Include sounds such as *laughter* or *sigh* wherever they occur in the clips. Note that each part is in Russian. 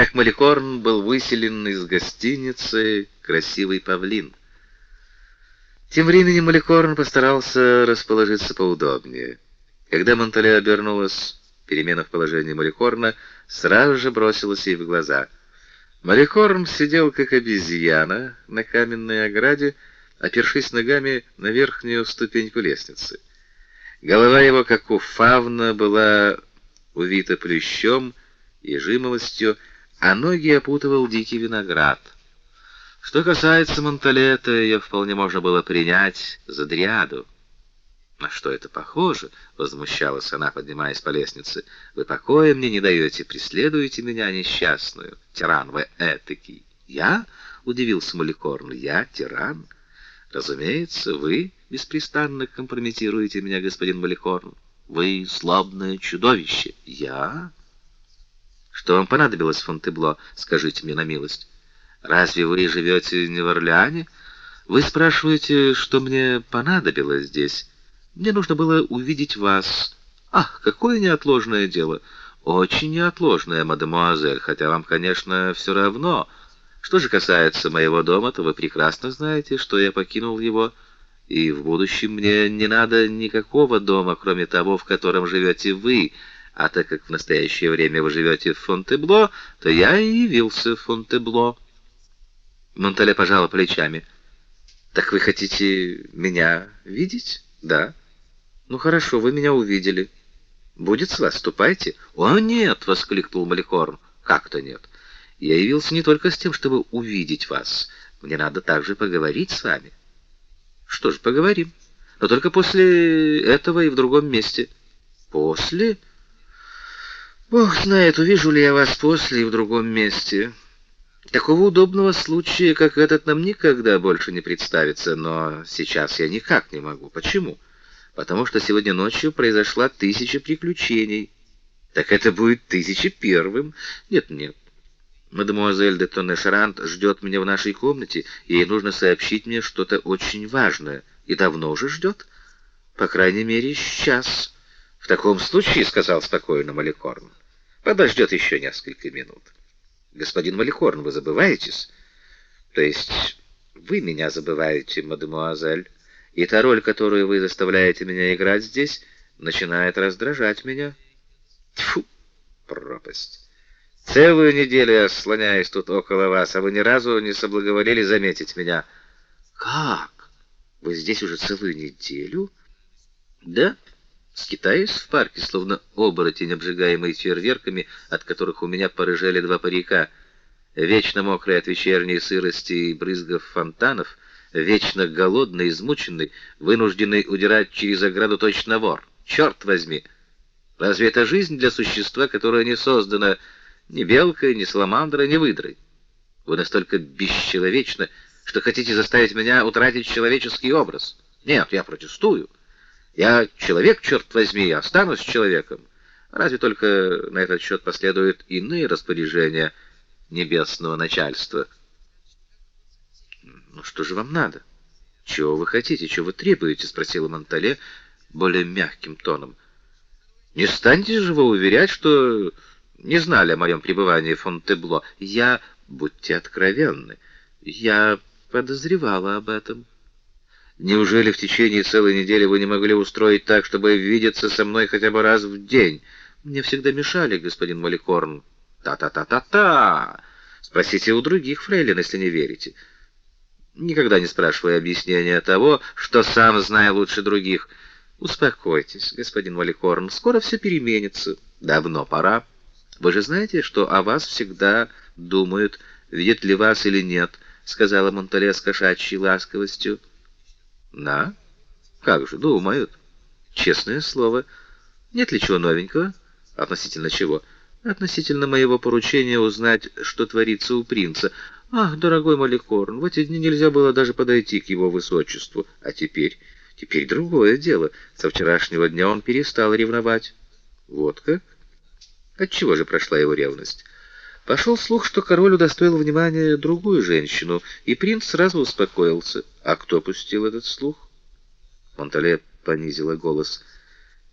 как Маликорн был выселен из гостиницы «Красивый павлин». Тем временем Маликорн постарался расположиться поудобнее. Когда Монтале обернулась, перемена в положении Маликорна сразу же бросилась ей в глаза. Маликорн сидел как обезьяна на каменной ограде, опершись ногами на верхнюю ступеньку лестницы. Голова его, как у фавна, была увита плющом и жимолостью, а ноги опутывал дикий виноград. Что касается Монталета, ее вполне можно было принять за дриаду. На что это похоже? возмущалась она, поднимаясь по лестнице. Вы покоя мне не даете, преследуете меня несчастную. Тиран вы этакий. Я удивился Маликорн. Я тиран? Разумеется, вы беспрестанно компрометируете меня, господин Маликорн. Вы слабное чудовище. Я? Что вам понадобилось в Фонтебло, скажите мне на милость? Разве вы живете не в Орлеане? Вы спрашиваете, что мне понадобилось здесь? Мне нужно было увидеть вас. Ах, какое неотложное дело. Очень неотложное, мадемуазель, хотя вам, конечно, все равно. Что же касается моего дома, то вы прекрасно знаете, что я покинул его, и в будущем мне не надо никакого дома, кроме того, в котором живете вы. А так как в настоящее время вы живете в Фонтебло, то я и явился в Фонтебло. Монтале пожала плечами. Так вы хотите меня видеть? Да. Ну хорошо, вы меня увидели. Будет с вас, ступайте. О нет, воскликнул Маликорн. Как-то нет. Я явился не только с тем, чтобы увидеть вас. Мне надо также поговорить с вами. Что ж, поговорим. Но только после этого и в другом месте. После? Бог знает, увижу ли я вас после и в другом месте. Такого удобного случая, как этот, нам никогда больше не представится, но сейчас я никак не могу. Почему? Потому что сегодня ночью произошла тысяча приключений. Так это будет тысяча первым? Нет, нет. Мадемуазель де Тоннешарант ждет меня в нашей комнате, и ей нужно сообщить мне что-то очень важное. И давно уже ждет? По крайней мере, сейчас. В таком случае, — сказал спокойно Маликорн, — Подождет еще несколько минут. Господин Маликорн, вы забываетесь? То есть вы меня забываете, мадемуазель, и та роль, которую вы заставляете меня играть здесь, начинает раздражать меня. Тьфу, пропасть. Целую неделю я слоняюсь тут около вас, а вы ни разу не соблаговолили заметить меня. Как? Вы здесь уже целую неделю? Да? Скитаюсь в парке, словно оборотень, обжигаемый фейерверками, от которых у меня порыжели два парика, вечно мокрый от вечерней сырости и брызгов фонтанов, вечно голодный, измученный, вынужденный удирать через ограду точно вор. Черт возьми! Разве это жизнь для существа, которое не создано ни белкой, ни саламандрой, ни выдрой? Вы настолько бесчеловечны, что хотите заставить меня утратить человеческий образ. Нет, я протестую. Я человек, черт возьми, я останусь человеком. Разве только на этот счет последуют иные распоряжения небесного начальства. Ну что же вам надо? Чего вы хотите, чего вы требуете, спросила Монтале более мягким тоном. Не станете же вы уверять, что не знали о моем пребывании в Фонтебло? Я, будьте откровенны, я подозревала об этом. Неужели в течение целой недели вы не могли устроить так, чтобы видеться со мной хотя бы раз в день? Мне всегда мешали, господин Маликорн. Та-та-та-та-та. Спросите у других фрейлин, если не верите. Никогда не спрашивая объяснения того, что сам знаю лучше других. Успокойтесь, господин Маликорн, скоро все переменится. Давно пора. Вы же знаете, что о вас всегда думают, видят ли вас или нет, сказала Монтале с кошачьей ласковостью. На? Как же, думают. Честное слово. Нет ли чего новенького? Относительно чего? Относительно моего поручения узнать, что творится у принца. Ах, дорогой Маликорн, в эти дни нельзя было даже подойти к его высочеству. А теперь... Теперь другое дело. Со вчерашнего дня он перестал ревновать. Вот как? Отчего же прошла его ревность? Пошел слух, что король удостоил внимания другую женщину, и принц сразу успокоился. А кто пустил этот слух? Монтале понизила голос.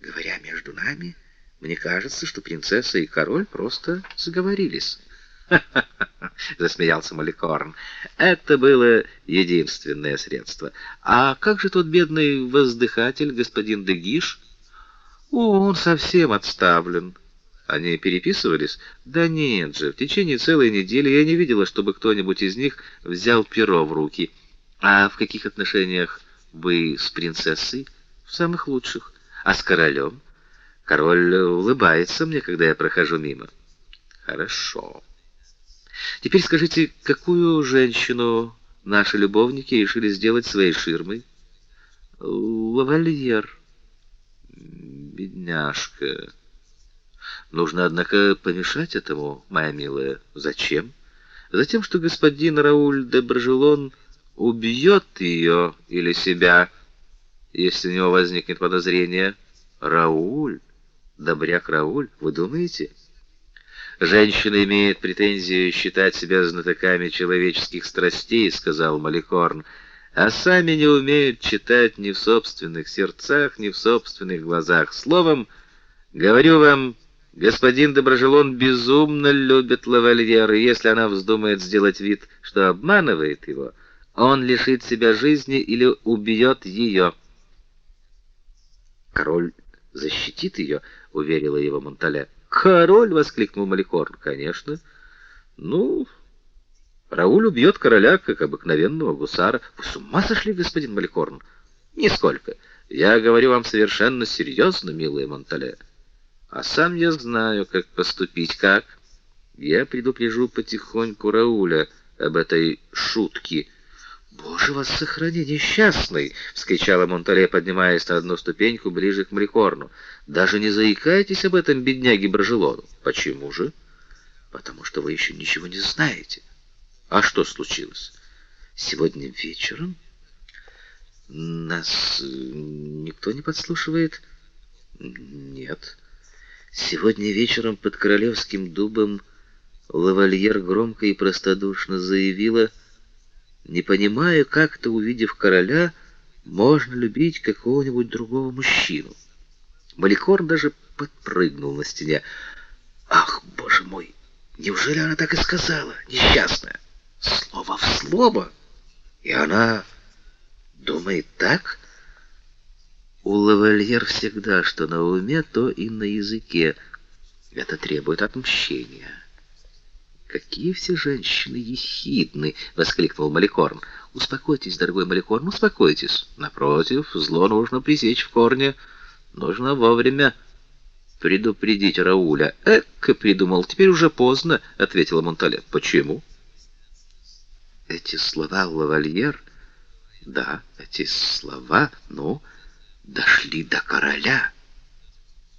Говоря между нами, мне кажется, что принцесса и король просто заговорились. *laughs* засмеялся Маликорн. Это было единственное средство. А как же тот бедный воздыхатель, господин Дегиш? О, он совсем отставлен. Они переписывались? Да нет же, в течение целой недели я не видела, чтобы кто-нибудь из них взял перо в руки. А в каких отношениях вы с принцессой? В самых лучших. А с королем? Король улыбается мне, когда я прохожу мимо. Хорошо. Теперь скажите, какую женщину наши любовники решили сделать своей ширмой? Лавальер. Бедняжка. Нужно, однако, помешать этому, моя милая. Зачем? Затем, что господин Рауль де Бржелон убьет ее или себя, если у него возникнет подозрение. Рауль, добряк Рауль, вы думаете? Женщина имеет претензию считать себя знатоками человеческих страстей, сказал Маликорн, а сами не умеют читать ни в собственных сердцах, ни в собственных глазах. Словом, говорю вам, Господин Доброжелон безумно любит лавальер, и если она вздумает сделать вид, что обманывает его, он лишит себя жизни или убьет ее. Король защитит ее, уверила его Монтале. Король воскликнул Маликорн. Конечно. Ну, Рауль убьет короля как обыкновенного гусара. Вы с ума сошли, господин Маликорн? Нисколько. Я говорю вам совершенно серьезно, милая Монтале. А сам я знаю, как поступить. Как? Я предупрежу потихоньку Рауля об этой шутке. Боже вас сохрани, несчастный, вскричала Монтале, поднимаясь на одну ступеньку ближе к Мрикорну. Даже не заикайтесь об этом бедняге Брожелону. Почему же? Потому что вы еще ничего не знаете. А что случилось? Сегодня вечером нас э, никто не подслушивает? Нет. Сегодня вечером под королевским дубом лавальер громко и простодушно заявила: "Не понимаю, как-то увидев короля, можно любить какого-нибудь другого мужчину". Маликорн даже подпрыгнул на стене. Ах, боже мой, неужели она так и сказала, несчастная? Слово в слово. И она думает так? У лавальер всегда что на уме, то и на языке. Это требует отмщения. Какие все женщины ехидны, воскликнул Маликорн. Успокойтесь, дорогой Маликорн, успокойтесь. Напротив, зло нужно пресечь в корне. Нужно вовремя предупредить Рауля. Эк, придумал, теперь уже поздно, ответила Монтале. Почему? Эти слова лавальер? Да, эти слова, ну, дошли до короля.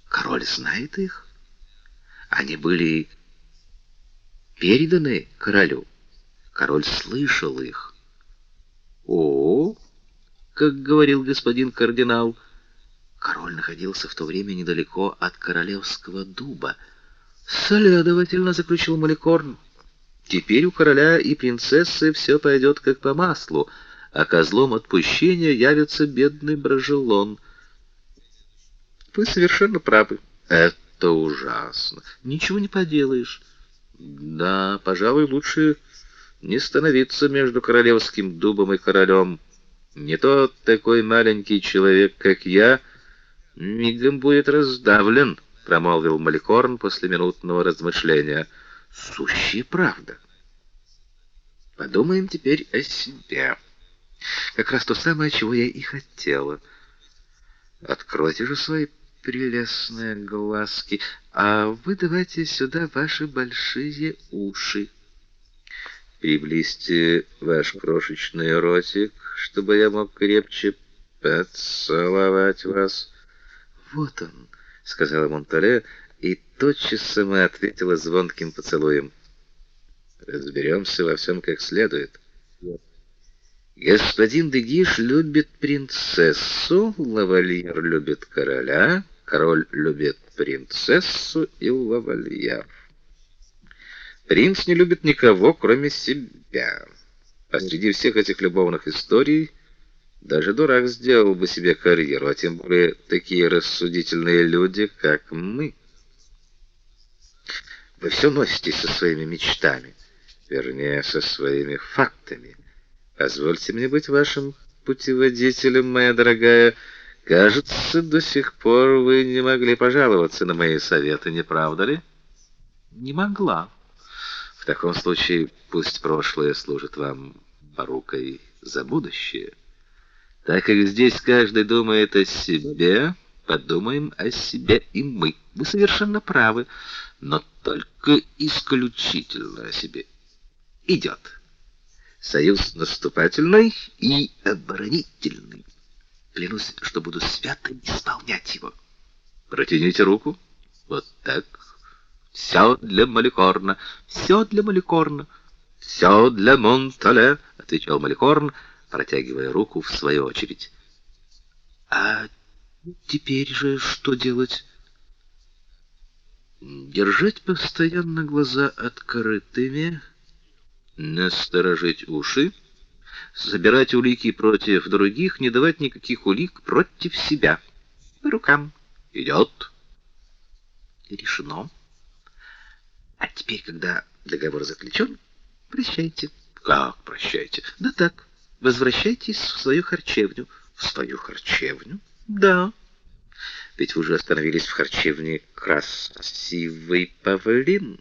Король знает их. Они были переданы королю. Король слышал их. О, как говорил господин кардинал, король находился в то время недалеко от королевского дуба. Следовательно, заключил Маликорн, теперь у короля и принцессы все пойдет как по маслу а козлом отпущения явится бедный Брожелон. Вы совершенно правы. Это ужасно. Ничего не поделаешь. Да, пожалуй, лучше не становиться между королевским дубом и королем. Не то такой маленький человек, как я, мигом будет раздавлен, промолвил Маликорн после минутного размышления. Сущая правда. Подумаем теперь о себе. Как раз то самое, чего я и хотела. Откройте же свои прелестные глазки, а вы давайте сюда ваши большие уши. Приблизьте ваш крошечный ротик, чтобы я мог крепче поцеловать вас. Вот он, сказала Монтале, и тотчас сама ответила звонким поцелуем. Разберемся во всем как следует. Господин Дегиш любит принцессу, лавальер любит короля, король любит принцессу и лавальер. Принц не любит никого, кроме себя. А среди всех этих любовных историй даже дурак сделал бы себе карьеру, а тем более такие рассудительные люди, как мы. Вы все носитесь со своими мечтами, вернее, со своими фактами. Позвольте мне быть вашим путеводителем, моя дорогая. Кажется, до сих пор вы не могли пожаловаться на мои советы, не правда ли? Не могла. В таком случае пусть прошлое служит вам порукой за будущее. Так как здесь каждый думает о себе, подумаем о себе и мы. Вы совершенно правы, но только исключительно о себе. Идет. Союз наступательный и оборонительный. Клянусь, что буду свято исполнять его. Протяните руку. Вот так. Все для Маликорна, все для Маликорна, все для Монтале, отвечал Маликорн, протягивая руку в свою очередь. А теперь же что делать? Держать постоянно глаза открытыми, насторожить уши, собирать улики против других, не давать никаких улик против себя. По рукам. Идет. Решено. А теперь, когда договор заключен, прощайте. Как прощайте? Да так, возвращайтесь в свою харчевню. В свою харчевню? Да. Ведь вы уже остановились в харчевне «Красивый павлин».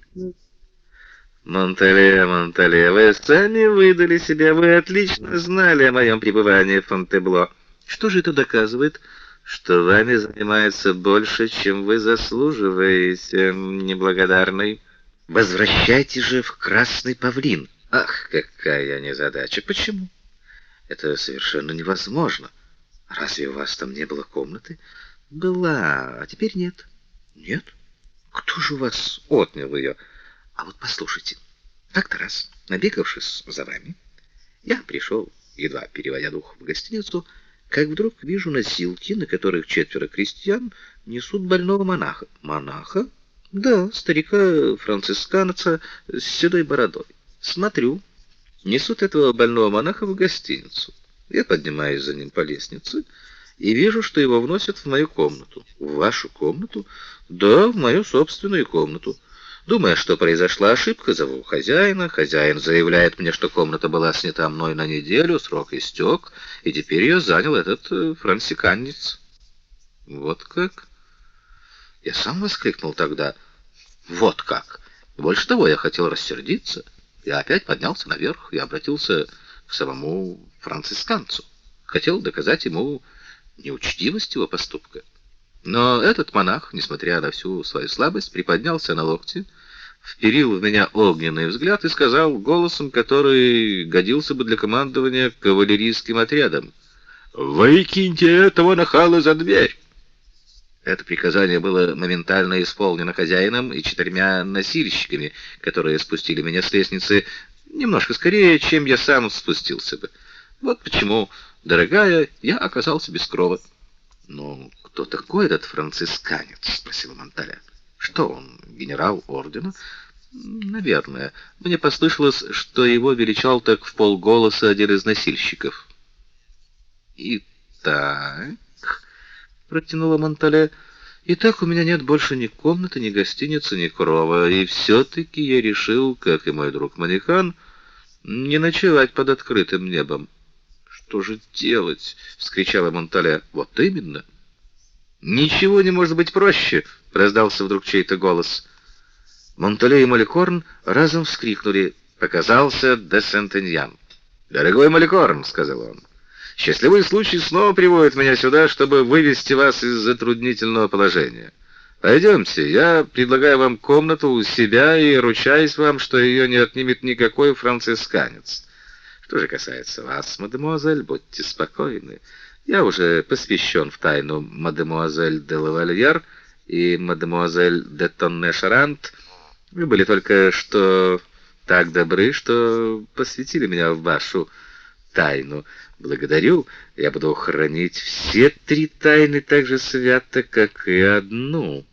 Монтале, Монтале, вы сами выдали себя, вы отлично знали о моем пребывании в Фонтебло. Что же это доказывает? Что вами занимается больше, чем вы заслуживаете, неблагодарный. Возвращайте же в Красный Павлин. Ах, какая незадача. Почему? Это совершенно невозможно. Разве у вас там не было комнаты? Была, а теперь нет. Нет? Кто же у вас отнял ее? А вот послушайте. Как-то раз, набегавшись за вами, я пришел, едва переводя дух в гостиницу, как вдруг вижу носилки, на которых четверо крестьян несут больного монаха. Монаха? Да, старика-францисканца с седой бородой. Смотрю, несут этого больного монаха в гостиницу. Я поднимаюсь за ним по лестнице и вижу, что его вносят в мою комнату. В вашу комнату? Да, в мою собственную комнату. Думая, что произошла ошибка, зову хозяина. Хозяин заявляет мне, что комната была снята мной на неделю, срок истек, и теперь ее занял этот э, франсиканец. Вот как? Я сам воскликнул тогда. Вот как! Больше того, я хотел рассердиться. Я опять поднялся наверх и обратился к самому францисканцу. Хотел доказать ему неучтивость его поступка. Но этот монах, несмотря на всю свою слабость, приподнялся на локти, вперил в меня огненный взгляд и сказал голосом, который годился бы для командования кавалерийским отрядом, «Выкиньте этого нахала за дверь!» Это приказание было моментально исполнено хозяином и четырьмя носильщиками, которые спустили меня с лестницы немножко скорее, чем я сам спустился бы. Вот почему, дорогая, я оказался без крова. «Ну, кто такой этот францисканец?» — спросил Монталя. «Что он, генерал ордена?» «Наверное. Мне послышалось, что его величал так в полголоса один из носильщиков». «Итак...» протянула Монтале. И так у меня нет больше ни комнаты, ни гостиницы, ни крова, и все-таки я решил, как и мой друг Манехан, не ночевать под открытым небом. «Что же делать?» — вскричала Монтале. «Вот именно!» «Ничего не может быть проще!» — раздался вдруг чей-то голос. Монтале и Маликорн разом вскрикнули. Показался де Сентеньян. «Дорогой Маликорн!» — сказал он. Счастливый случай снова приводит меня сюда, чтобы вывести вас из затруднительного положения. Пойдемте, я предлагаю вам комнату у себя и ручаюсь вам, что ее не отнимет никакой францисканец. Что же касается вас, мадемуазель, будьте спокойны. Я уже посвящен в тайну мадемуазель де лавальер и мадемуазель де Тонне-Шарант. Вы были только что так добры, что посвятили меня в вашу тайну. Благодарю, я буду хранить все три тайны так же свято, как и одну.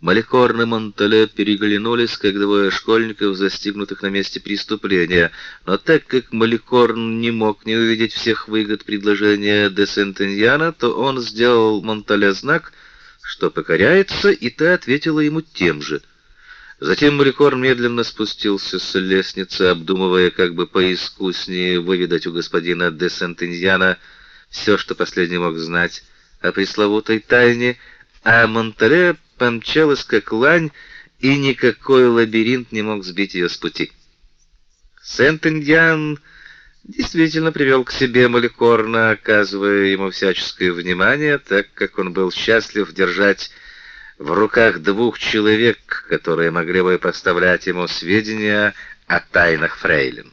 Маликорн и Монтале переглянулись, как двое школьников, застигнутых на месте преступления. Но так как Маликорн не мог не увидеть всех выгод предложения де Сентеньяна, то он сделал Монтале знак, что покоряется, и та ответила ему тем же — Затем Маликорн медленно спустился с лестницы, обдумывая, как бы поискуснее выведать у господина де Сентеньяна все, что последний мог знать о пресловутой тайне, а Монтале помчалась как лань, и никакой лабиринт не мог сбить ее с пути. Сент-Индиан действительно привел к себе Маликорна, оказывая ему всяческое внимание, так как он был счастлив держать в руках двух человек, которые могли бы поставлять ему сведения о тайнах фрейлин.